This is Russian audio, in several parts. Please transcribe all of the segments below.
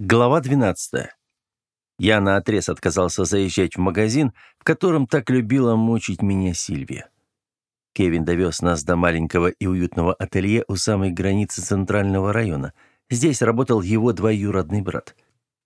Глава 12. Я наотрез отказался заезжать в магазин, в котором так любила мучить меня Сильвия. Кевин довез нас до маленького и уютного ателье у самой границы центрального района. Здесь работал его двоюродный брат.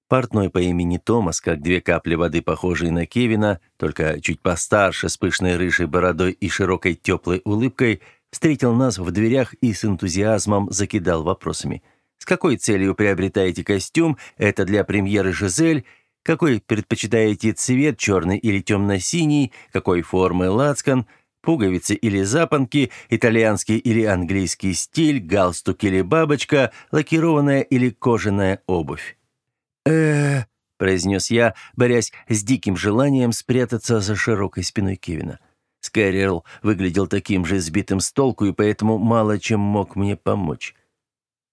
Портной по имени Томас, как две капли воды, похожий на Кевина, только чуть постарше, с пышной рыжей бородой и широкой теплой улыбкой, встретил нас в дверях и с энтузиазмом закидал вопросами – с какой целью приобретаете костюм? Это для премьеры «Жизель». Какой предпочитаете цвет, черный или темно-синий? Какой формы лацкан? Пуговицы или запонки? Итальянский или английский стиль? Галстук или бабочка? Лакированная или кожаная обувь? э произнес я, борясь с диким желанием спрятаться за широкой спиной Кевина. Скайрилл выглядел таким же сбитым с толку и поэтому мало чем мог мне помочь.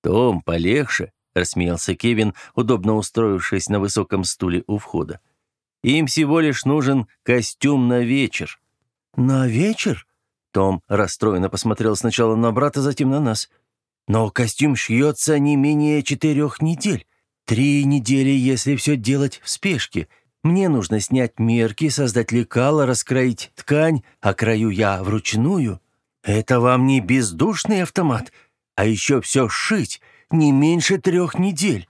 «Том, полегче», — рассмеялся Кевин, удобно устроившись на высоком стуле у входа. «Им всего лишь нужен костюм на вечер». «На вечер?» Том расстроенно посмотрел сначала на брата, затем на нас. «Но костюм шьется не менее четырех недель. Три недели, если все делать в спешке. Мне нужно снять мерки, создать лекало, раскроить ткань, а краю я вручную. Это вам не бездушный автомат, а еще все шить, не меньше трех недель.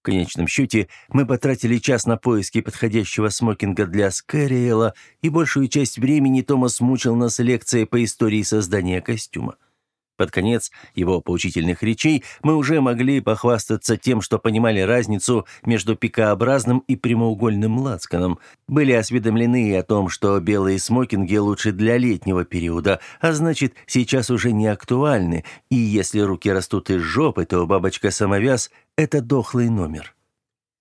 В конечном счете, мы потратили час на поиски подходящего смокинга для Скэриэла, и большую часть времени Томас мучил нас лекцией по истории создания костюма. Под конец его поучительных речей мы уже могли похвастаться тем, что понимали разницу между пикообразным и прямоугольным лацканом, были осведомлены о том, что белые смокинги лучше для летнего периода, а значит, сейчас уже не актуальны, и если руки растут из жопы, то бабочка-самовяз – это дохлый номер.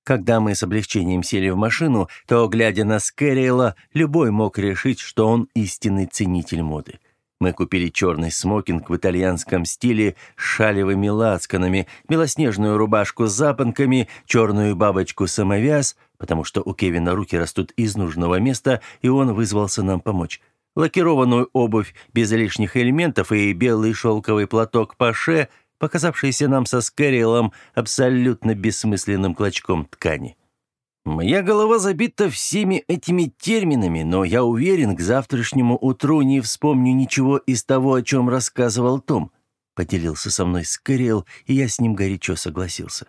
Когда мы с облегчением сели в машину, то, глядя на Скэриэла, любой мог решить, что он истинный ценитель моды. Мы купили черный смокинг в итальянском стиле с шалевыми лацканами, белоснежную рубашку с запонками, черную бабочку-самовяз, потому что у Кевина руки растут из нужного места, и он вызвался нам помочь. Лакированную обувь без лишних элементов и белый шелковый платок паше, показавшийся нам со Скэрилом абсолютно бессмысленным клочком ткани. Моя голова забита всеми этими терминами, но я уверен, к завтрашнему утру не вспомню ничего из того, о чем рассказывал Том. Поделился со мной Скорел, и я с ним горячо согласился.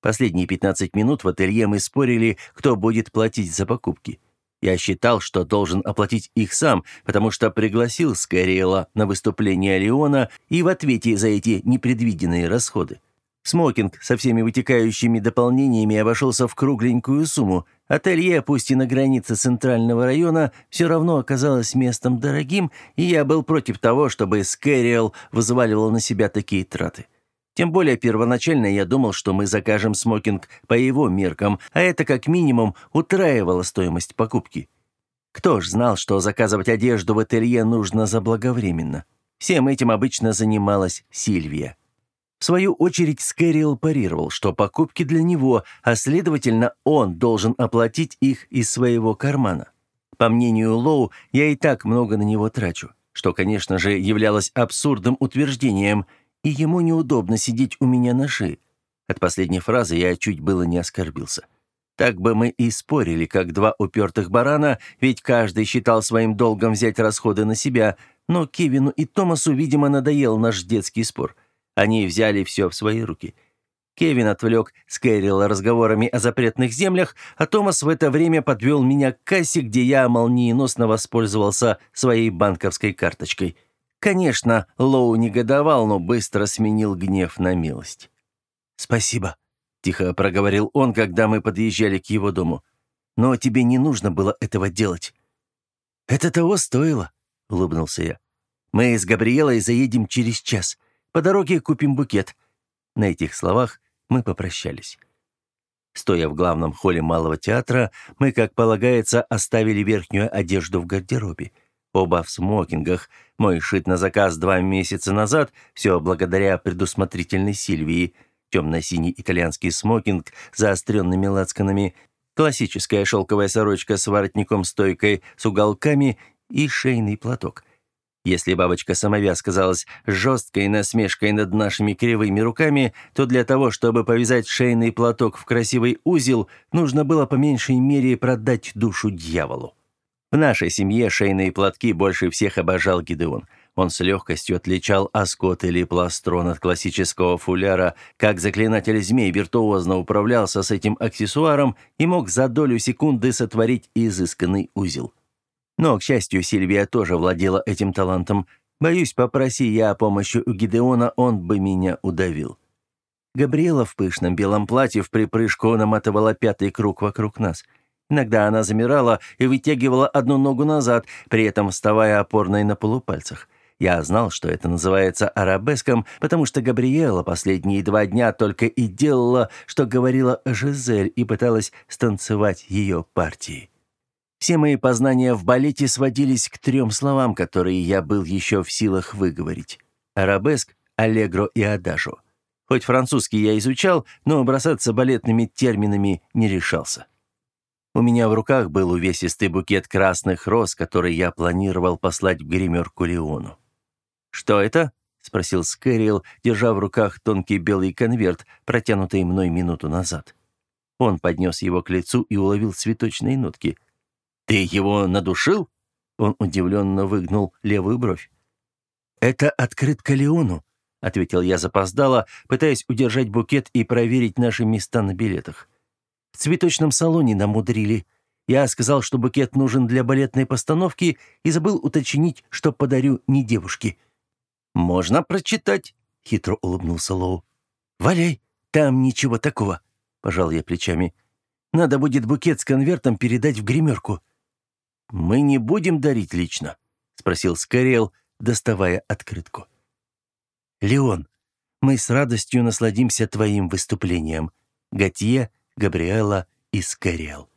Последние 15 минут в ателье мы спорили, кто будет платить за покупки. Я считал, что должен оплатить их сам, потому что пригласил Скорела на выступление Леона и в ответе за эти непредвиденные расходы. Смокинг со всеми вытекающими дополнениями обошелся в кругленькую сумму. Ателье, пусть и на границе центрального района, все равно оказалось местом дорогим, и я был против того, чтобы Скэриэл взваливал на себя такие траты. Тем более первоначально я думал, что мы закажем смокинг по его меркам, а это как минимум утраивало стоимость покупки. Кто ж знал, что заказывать одежду в ателье нужно заблаговременно? Всем этим обычно занималась Сильвия. Свою очередь Скэрилл парировал, что покупки для него, а следовательно, он должен оплатить их из своего кармана. По мнению Лоу, я и так много на него трачу, что, конечно же, являлось абсурдным утверждением, и ему неудобно сидеть у меня на шее. От последней фразы я чуть было не оскорбился. Так бы мы и спорили, как два упертых барана, ведь каждый считал своим долгом взять расходы на себя, но Кевину и Томасу, видимо, надоел наш детский спор – они взяли все в свои руки. Кевин отвлек Скэрилла разговорами о запретных землях, а Томас в это время подвел меня к кассе, где я молниеносно воспользовался своей банковской карточкой. Конечно, Лоу негодовал, но быстро сменил гнев на милость. «Спасибо», — тихо проговорил он, когда мы подъезжали к его дому. «Но тебе не нужно было этого делать». «Это того стоило», — улыбнулся я. «Мы с Габриэлой заедем через час. По дороге купим букет». На этих словах мы попрощались. Стоя в главном холле Малого театра, мы, как полагается, оставили верхнюю одежду в гардеробе. Оба в смокингах. Мой шит на заказ два месяца назад, все благодаря предусмотрительной Сильвии. Темно-синий итальянский смокинг с заостренными лацканами, классическая шелковая сорочка с воротником-стойкой с уголками и шейный платок. Если бабочка-самовяз казалась жесткой насмешкой над нашими кривыми руками, то для того, чтобы повязать шейный платок в красивый узел, нужно было по меньшей мере продать душу дьяволу. В нашей семье шейные платки больше всех обожал Гидеон. Он с легкостью отличал оскот или пластрон от классического фуляра, как заклинатель змей виртуозно управлялся с этим аксессуаром и мог за долю секунды сотворить изысканный узел. Но, к счастью, Сильвия тоже владела этим талантом. Боюсь, попроси я о помощи у Гидеона, он бы меня удавил. Габриэла в пышном белом платье в припрыжку наматывала пятый круг вокруг нас. Иногда она замирала и вытягивала одну ногу назад, при этом вставая опорной на полупальцах. Я знал, что это называется арабеском, потому что Габриэла последние два дня только и делала, что говорила о Жизель и пыталась станцевать ее партии. Все мои познания в балете сводились к трем словам, которые я был еще в силах выговорить. Арабеск, аллегро и адажо. Хоть французский я изучал, но бросаться балетными терминами не решался. У меня в руках был увесистый букет красных роз, который я планировал послать в гримерку Леону. «Что это?» — спросил Скэрилл, держа в руках тонкий белый конверт, протянутый мной минуту назад. Он поднес его к лицу и уловил цветочные нотки. «Ты его надушил?» Он удивленно выгнул левую бровь. «Это открытка Леону», — ответил я запоздало, пытаясь удержать букет и проверить наши места на билетах. «В цветочном салоне намудрили. Я сказал, что букет нужен для балетной постановки и забыл уточнить, что подарю не девушке». «Можно прочитать», — хитро улыбнулся Лоу. «Валяй, там ничего такого», — пожал я плечами. «Надо будет букет с конвертом передать в гримерку». «Мы не будем дарить лично?» — спросил Скорел, доставая открытку. «Леон, мы с радостью насладимся твоим выступлением. Готье, Габриэла и Скорел.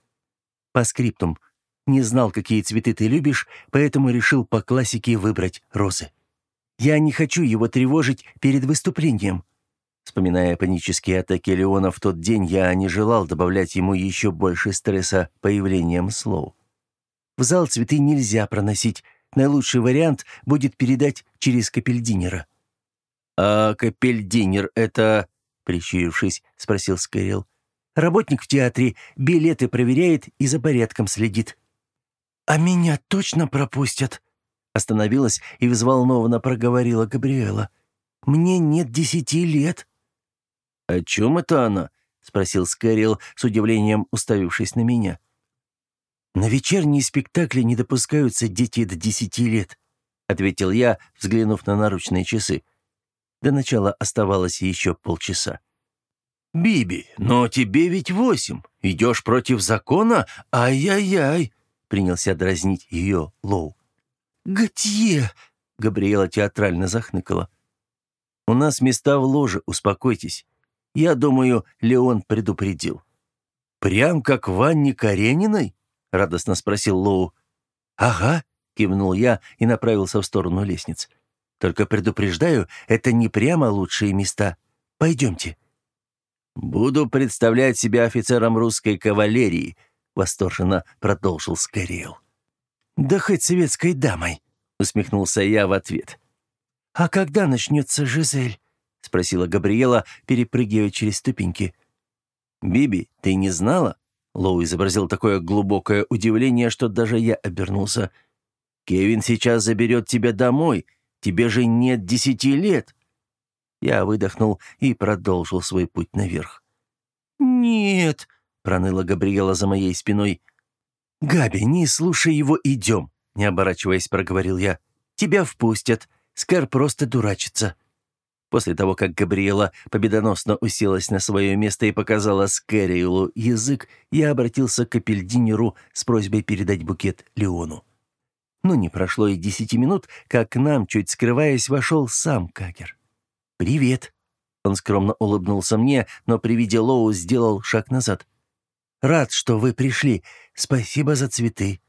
По скриптум. Не знал, какие цветы ты любишь, поэтому решил по классике выбрать розы. Я не хочу его тревожить перед выступлением». Вспоминая панические атаки Леона в тот день, я не желал добавлять ему еще больше стресса появлением слов. В зал цветы нельзя проносить. Наилучший вариант будет передать через капельдинера». «А капельдинер — это...» — прищурившись, спросил Скэрилл. «Работник в театре, билеты проверяет и за порядком следит». «А меня точно пропустят?» Остановилась и взволнованно проговорила Габриэла. «Мне нет десяти лет». «О чем это она?» — спросил Скэрилл с удивлением, уставившись на меня. «На вечерние спектакли не допускаются дети до десяти лет», ответил я, взглянув на наручные часы. До начала оставалось еще полчаса. «Биби, но тебе ведь восемь. Идешь против закона? Ай-яй-яй!» принялся дразнить ее Лоу. «Готье!» — Габриэла театрально захныкала. «У нас места в ложе, успокойтесь. Я думаю, Леон предупредил». «Прям как в Анне Карениной?» — радостно спросил Лоу. «Ага», — кивнул я и направился в сторону лестниц. «Только предупреждаю, это не прямо лучшие места. Пойдемте». «Буду представлять себя офицером русской кавалерии», — восторженно продолжил Скорел. «Да хоть советской дамой», — усмехнулся я в ответ. «А когда начнется Жизель?» — спросила Габриэла, перепрыгивая через ступеньки. «Биби, ты не знала?» Лоу изобразил такое глубокое удивление, что даже я обернулся. «Кевин сейчас заберет тебя домой. Тебе же нет десяти лет». Я выдохнул и продолжил свой путь наверх. «Нет», — проныла Габриэла за моей спиной. «Габи, не слушай его, идем», — не оборачиваясь, проговорил я. «Тебя впустят. Скар просто дурачится». После того, как Габриэла победоносно уселась на свое место и показала Скэриэлу язык, я обратился к Апельдинеру с просьбой передать букет Леону. Но не прошло и десяти минут, как к нам, чуть скрываясь, вошел сам Кагер. «Привет!» Он скромно улыбнулся мне, но при виде Лоу сделал шаг назад. «Рад, что вы пришли. Спасибо за цветы».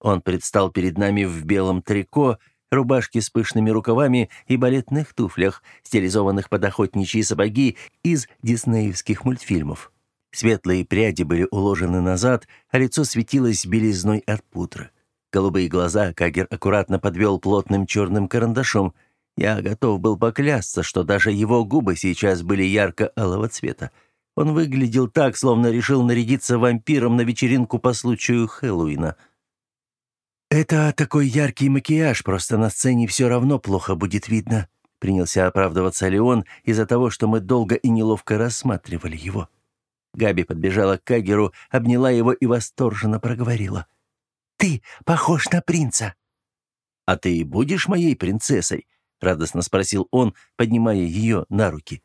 Он предстал перед нами в белом трико, рубашки с пышными рукавами и балетных туфлях, стилизованных под охотничьи сапоги из диснеевских мультфильмов. Светлые пряди были уложены назад, а лицо светилось белизной от пудры. Голубые глаза Кагер аккуратно подвел плотным черным карандашом. Я готов был поклясться, что даже его губы сейчас были ярко-алого цвета. Он выглядел так, словно решил нарядиться вампиром на вечеринку по случаю Хэллоуина. «Это такой яркий макияж, просто на сцене все равно плохо будет видно», принялся оправдываться Леон из-за того, что мы долго и неловко рассматривали его. Габи подбежала к Кагеру, обняла его и восторженно проговорила. «Ты похож на принца!» «А ты будешь моей принцессой?» — радостно спросил он, поднимая ее на руки.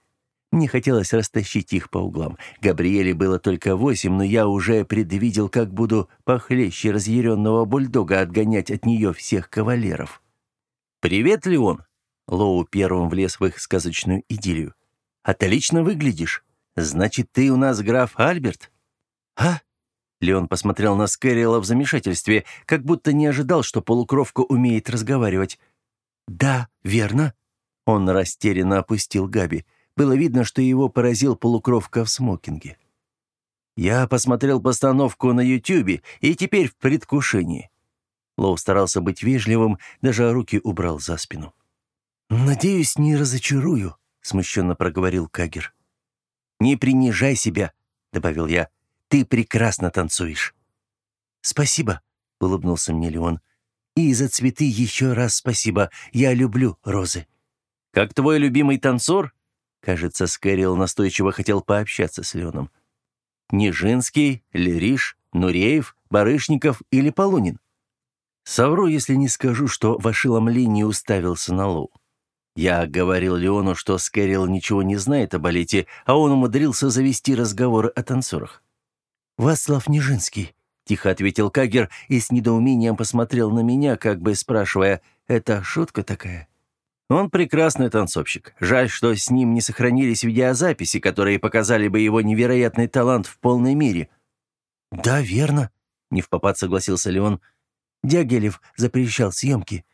Мне хотелось растащить их по углам. Габриэле было только восемь, но я уже предвидел, как буду похлеще разъяренного бульдога отгонять от нее всех кавалеров. «Привет, Леон!» Лоу первым влез в их сказочную идиллию. «Отлично выглядишь. Значит, ты у нас граф Альберт?» «А?» Леон посмотрел на Скэрилла в замешательстве, как будто не ожидал, что полукровка умеет разговаривать. «Да, верно». Он растерянно опустил Габи. Было видно, что его поразил полукровка в смокинге. «Я посмотрел постановку на Ютьюбе и теперь в предвкушении». Лоу старался быть вежливым, даже руки убрал за спину. «Надеюсь, не разочарую», — смущенно проговорил Кагер. «Не принижай себя», — добавил я. «Ты прекрасно танцуешь». «Спасибо», — улыбнулся мне Леон. «И за цветы еще раз спасибо. Я люблю розы». «Как твой любимый танцор?» Кажется, Скэрилл настойчиво хотел пообщаться с Леоном. «Нежинский, Лериш, Нуреев, Барышников или Полунин?» Совру, если не скажу, что Вашилом Ли не уставился на Лоу. Я говорил Леону, что Скэрилл ничего не знает о балете, а он умудрился завести разговоры о танцорах. «Вацлав Нежинский», — тихо ответил Кагер и с недоумением посмотрел на меня, как бы спрашивая, «это шутка такая?» Он прекрасный танцовщик. Жаль, что с ним не сохранились видеозаписи, которые показали бы его невероятный талант в полной мере. «Да, верно», — не в попад согласился Леон. «Дягилев запрещал съемки».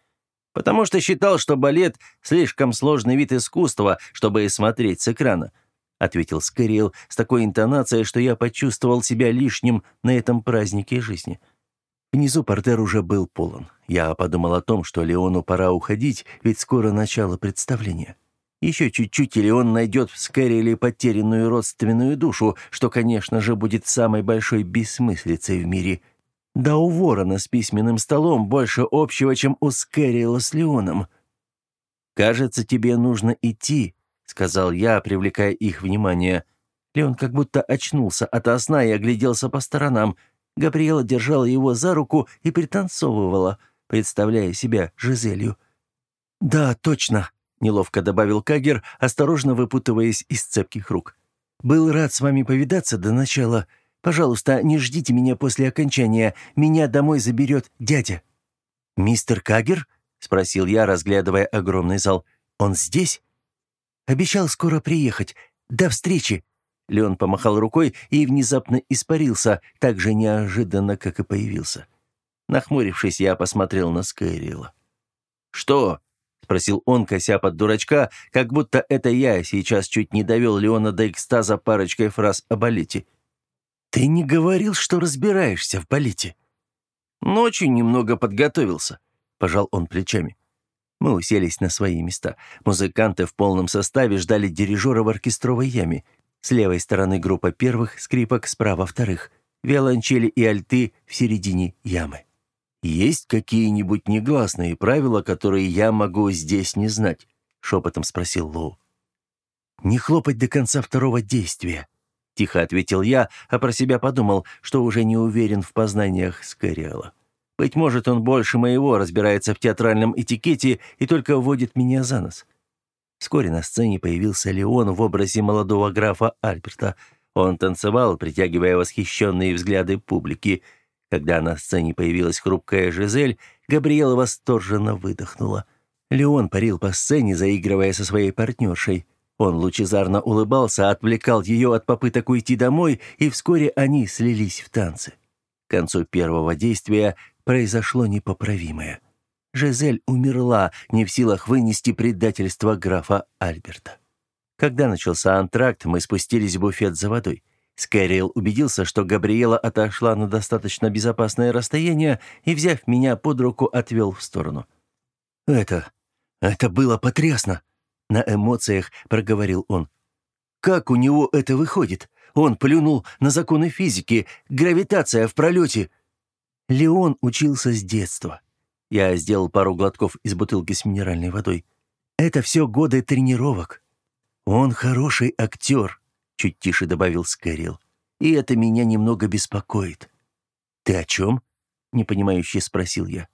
«Потому что считал, что балет — слишком сложный вид искусства, чтобы смотреть с экрана», — ответил Скорил с такой интонацией, что я почувствовал себя лишним на этом празднике жизни. Внизу портер уже был полон. Я подумал о том, что Леону пора уходить, ведь скоро начало представления. Еще чуть-чуть, и Леон найдет в Скэриле потерянную родственную душу, что, конечно же, будет самой большой бессмыслицей в мире. Да у ворона с письменным столом больше общего, чем у Скэрила с Леоном. «Кажется, тебе нужно идти», — сказал я, привлекая их внимание. Леон как будто очнулся ото сна и огляделся по сторонам — Габриэла держала его за руку и пританцовывала, представляя себя Жизелью. «Да, точно», — неловко добавил Кагер, осторожно выпутываясь из цепких рук. «Был рад с вами повидаться до начала. Пожалуйста, не ждите меня после окончания. Меня домой заберет дядя». «Мистер Кагер?» — спросил я, разглядывая огромный зал. «Он здесь?» «Обещал скоро приехать. До встречи!» Леон помахал рукой и внезапно испарился, так же неожиданно, как и появился. Нахмурившись, я посмотрел на Скайрила. «Что?» — спросил он, кося под дурачка, как будто это я сейчас чуть не довел Леона до экстаза парочкой фраз о балете. «Ты не говорил, что разбираешься в балете?» «Ночью немного подготовился», — пожал он плечами. Мы уселись на свои места. Музыканты в полном составе ждали дирижера в оркестровой яме. С левой стороны группа первых, скрипок справа вторых, виолончели и альты в середине ямы. «Есть какие-нибудь негласные правила, которые я могу здесь не знать?» — шепотом спросил Лоу. «Не хлопать до конца второго действия», — тихо ответил я, а про себя подумал, что уже не уверен в познаниях Скэриэла. «Быть может, он больше моего разбирается в театральном этикете и только вводит меня за нос. Вскоре на сцене появился Леон в образе молодого графа Альберта. Он танцевал, притягивая восхищенные взгляды публики. Когда на сцене появилась хрупкая Жизель, Габриэла восторженно выдохнула. Леон парил по сцене, заигрывая со своей партнершей. Он лучезарно улыбался, отвлекал ее от попыток уйти домой, и вскоре они слились в танцы. К концу первого действия произошло непоправимое. Жизель умерла, не в силах вынести предательство графа Альберта. Когда начался антракт, мы спустились в буфет за водой. Скэрилл убедился, что Габриэла отошла на достаточно безопасное расстояние и, взяв меня под руку, отвел в сторону. «Это... это было потрясно!» — на эмоциях проговорил он. «Как у него это выходит? Он плюнул на законы физики, гравитация в пролете». Леон учился с детства. Я сделал пару глотков из бутылки с минеральной водой. Это все годы тренировок. Он хороший актер, чуть тише добавил Скэрилл. И это меня немного беспокоит. Ты о чем? непонимающе спросил я.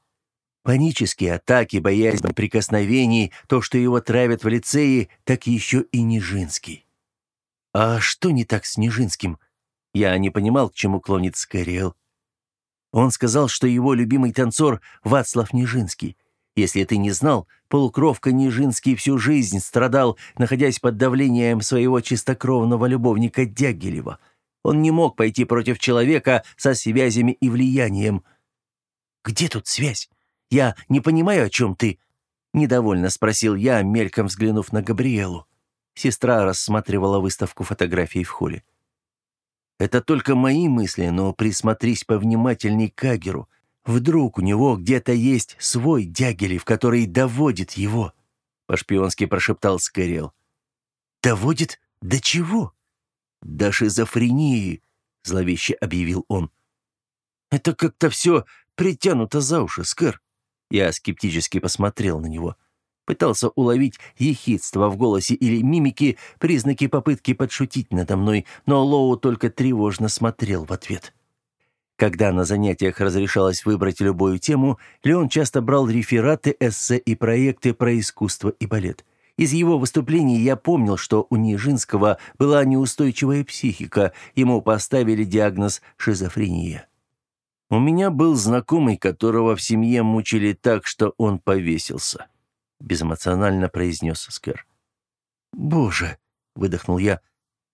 Панические атаки, боязнь прикосновений, то, что его травят в лицее, так еще и Нижинский. А что не так с Нижинским? Я не понимал, к чему клонит Скэриэл. Он сказал, что его любимый танцор Вацлав Нижинский. Если ты не знал, полукровка Нижинский всю жизнь страдал, находясь под давлением своего чистокровного любовника Дягилева. Он не мог пойти против человека со связями и влиянием. «Где тут связь? Я не понимаю, о чем ты?» Недовольно спросил я, мельком взглянув на Габриэлу. Сестра рассматривала выставку фотографий в холле. «Это только мои мысли, но присмотрись повнимательней к Агеру. Вдруг у него где-то есть свой Дягилев, который доводит его?» По-шпионски прошептал Скэрилл. «Доводит? До чего?» «До шизофрении», — зловеще объявил он. «Это как-то все притянуто за уши, Скэр». Я скептически посмотрел на него. Пытался уловить ехидство в голосе или мимике, признаки попытки подшутить надо мной, но Лоу только тревожно смотрел в ответ. Когда на занятиях разрешалось выбрать любую тему, Леон часто брал рефераты, эссе и проекты про искусство и балет. Из его выступлений я помнил, что у Нижинского была неустойчивая психика, ему поставили диагноз шизофрения. У меня был знакомый, которого в семье мучили так, что он повесился. Безэмоционально произнес Скэр. «Боже!» — выдохнул я.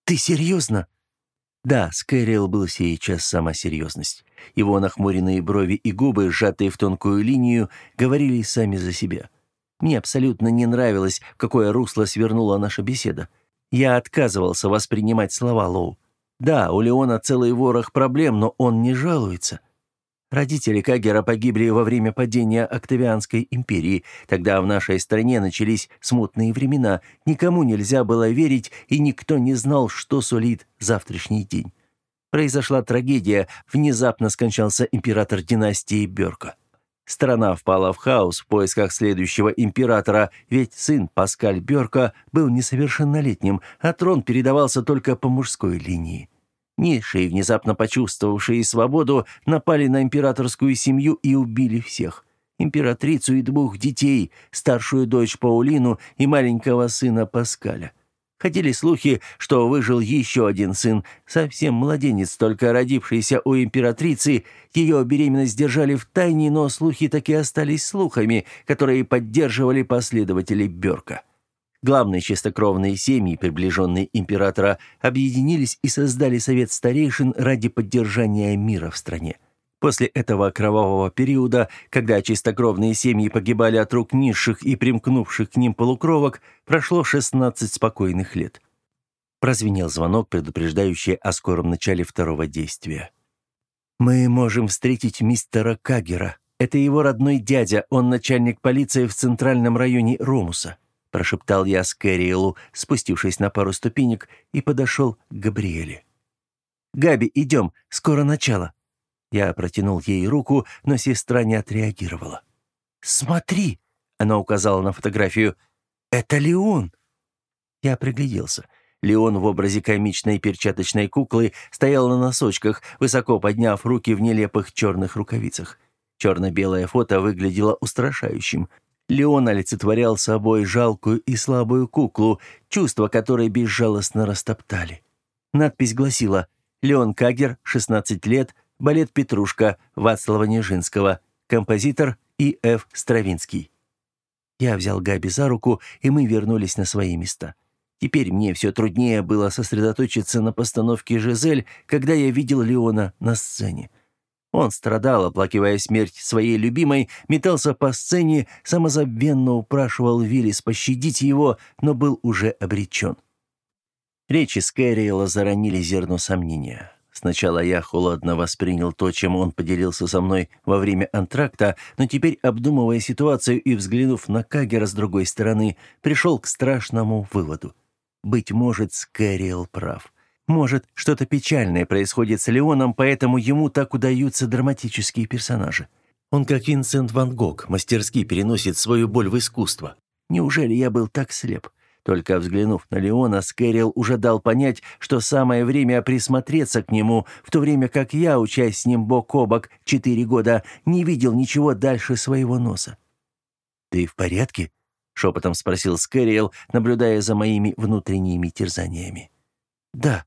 «Ты серьезно?» Да, Скэрилл был сейчас сама серьезность. Его нахмуренные брови и губы, сжатые в тонкую линию, говорили сами за себя. Мне абсолютно не нравилось, в какое русло свернула наша беседа. Я отказывался воспринимать слова Лоу. Да, у Леона целый ворох проблем, но он не жалуется. Родители Кагера погибли во время падения Октавианской империи. Тогда в нашей стране начались смутные времена. Никому нельзя было верить, и никто не знал, что сулит завтрашний день. Произошла трагедия. Внезапно скончался император династии Бёрка. Страна впала в хаос в поисках следующего императора, ведь сын Паскаль Бёрка был несовершеннолетним, а трон передавался только по мужской линии. Низшие, внезапно почувствовавшие свободу, напали на императорскую семью и убили всех. Императрицу и двух детей, старшую дочь Паулину и маленького сына Паскаля. Ходили слухи, что выжил еще один сын, совсем младенец, только родившийся у императрицы. Ее беременность держали в тайне, но слухи таки остались слухами, которые поддерживали последователи Берка. Главные чистокровные семьи, приближенные императора, объединились и создали совет старейшин ради поддержания мира в стране. После этого кровавого периода, когда чистокровные семьи погибали от рук низших и примкнувших к ним полукровок, прошло 16 спокойных лет. Прозвенел звонок, предупреждающий о скором начале второго действия. «Мы можем встретить мистера Кагера. Это его родной дядя, он начальник полиции в центральном районе Ромуса прошептал я Скэриэлу, спустившись на пару ступенек, и подошел к Габриэле. «Габи, идем, скоро начало». Я протянул ей руку, но сестра не отреагировала. «Смотри!» — она указала на фотографию. «Это Леон!» Я пригляделся. Леон в образе комичной перчаточной куклы стоял на носочках, высоко подняв руки в нелепых черных рукавицах. Черно-белое фото выглядело устрашающим — Леон олицетворял собой жалкую и слабую куклу, чувства которой безжалостно растоптали. Надпись гласила «Леон Кагер, 16 лет, балет «Петрушка» Вацлава Нежинского, композитор И.Ф. Стравинский». Я взял Габи за руку, и мы вернулись на свои места. Теперь мне все труднее было сосредоточиться на постановке «Жизель», когда я видел Леона на сцене. Он страдал, оплакивая смерть своей любимой, метался по сцене, самозабвенно упрашивал Виллис пощадить его, но был уже обречен. Речи Скэриэла заронили зерно сомнения. Сначала я холодно воспринял то, чем он поделился со мной во время антракта, но теперь, обдумывая ситуацию и взглянув на Кагера с другой стороны, пришел к страшному выводу. Быть может, Скэриэл прав. Может, что-то печальное происходит с Леоном, поэтому ему так удаются драматические персонажи. Он, как Винсент Ван Гог, мастерски переносит свою боль в искусство. Неужели я был так слеп? Только взглянув на Леона, Скэрилл уже дал понять, что самое время присмотреться к нему, в то время как я, учась с ним бок о бок четыре года, не видел ничего дальше своего носа. «Ты в порядке?» — шепотом спросил Скэрилл, наблюдая за моими внутренними терзаниями. «Да.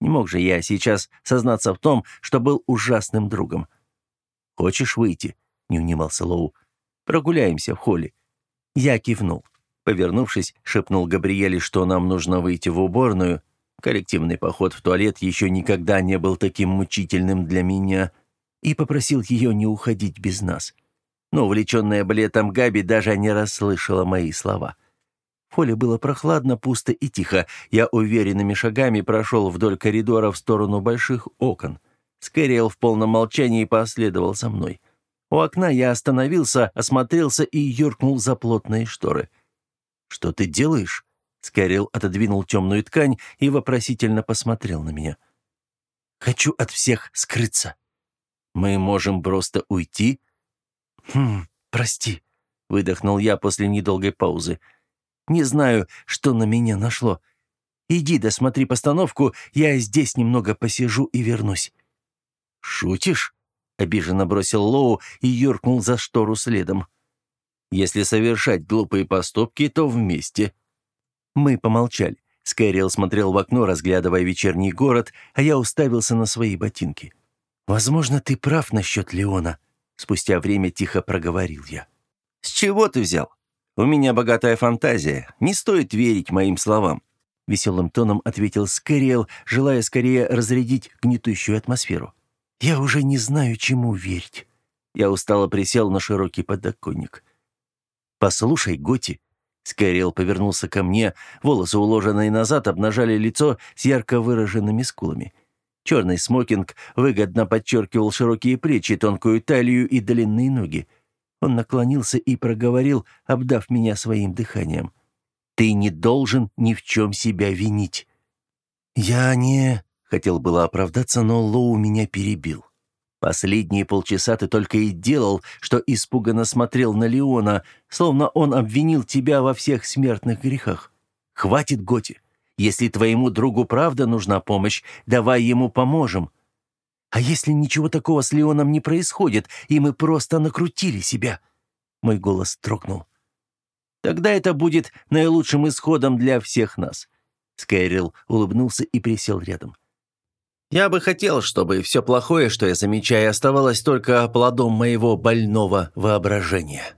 Не мог же я сейчас сознаться в том, что был ужасным другом. Хочешь выйти?» — не унимался Лоу. «Прогуляемся в холле». Я кивнул. Повернувшись, шепнул Габриэле, что нам нужно выйти в уборную. Коллективный поход в туалет еще никогда не был таким мучительным для меня. И попросил ее не уходить без нас. Но увлеченная балетом Габи даже не расслышала мои слова. В холле было прохладно, пусто и тихо. Я уверенными шагами прошел вдоль коридора в сторону больших окон. Скэриэл в полном молчании последовал за мной. У окна я остановился, осмотрелся и юркнул за плотные шторы. «Что ты делаешь?» Скайрилл отодвинул темную ткань и вопросительно посмотрел на меня. «Хочу от всех скрыться. Мы можем просто уйти?» «Хм, прости», — выдохнул я после недолгой паузы. «Не знаю, что на меня нашло. Иди досмотри постановку, я здесь немного посижу и вернусь». «Шутишь?» — обиженно бросил Лоу и юркнул за штору следом. Если совершать глупые поступки, то вместе». Мы помолчали. Скайрилл смотрел в окно, разглядывая вечерний город, а я уставился на свои ботинки. «Возможно, ты прав насчет Леона», — спустя время тихо проговорил я. «С чего ты взял? У меня богатая фантазия. Не стоит верить моим словам», — веселым тоном ответил Скайрилл, желая скорее разрядить гнетущую атмосферу. «Я уже не знаю, чему верить». Я устало присел на широкий подоконник. «Послушай, Готи». Скайрилл повернулся ко мне, волосы, уложенные назад, обнажали лицо с ярко выраженными скулами. Черный смокинг выгодно подчеркивал широкие плечи, тонкую талию и длинные ноги. Он наклонился и проговорил, обдав меня своим дыханием. «Ты не должен ни в чем себя винить». «Я не...» — хотел было оправдаться, но Лоу меня перебил. Последние полчаса ты только и делал, что испуганно смотрел на Леона, словно он обвинил тебя во всех смертных грехах. Хватит, Готи. Если твоему другу правда нужна помощь, давай ему поможем. А если ничего такого с Леоном не происходит, и мы просто накрутили себя?» Мой голос трогнул. «Тогда это будет наилучшим исходом для всех нас». Скайрилл улыбнулся и присел рядом. Я бы хотел, чтобы все плохое, что я замечаю, оставалось только плодом моего больного воображения.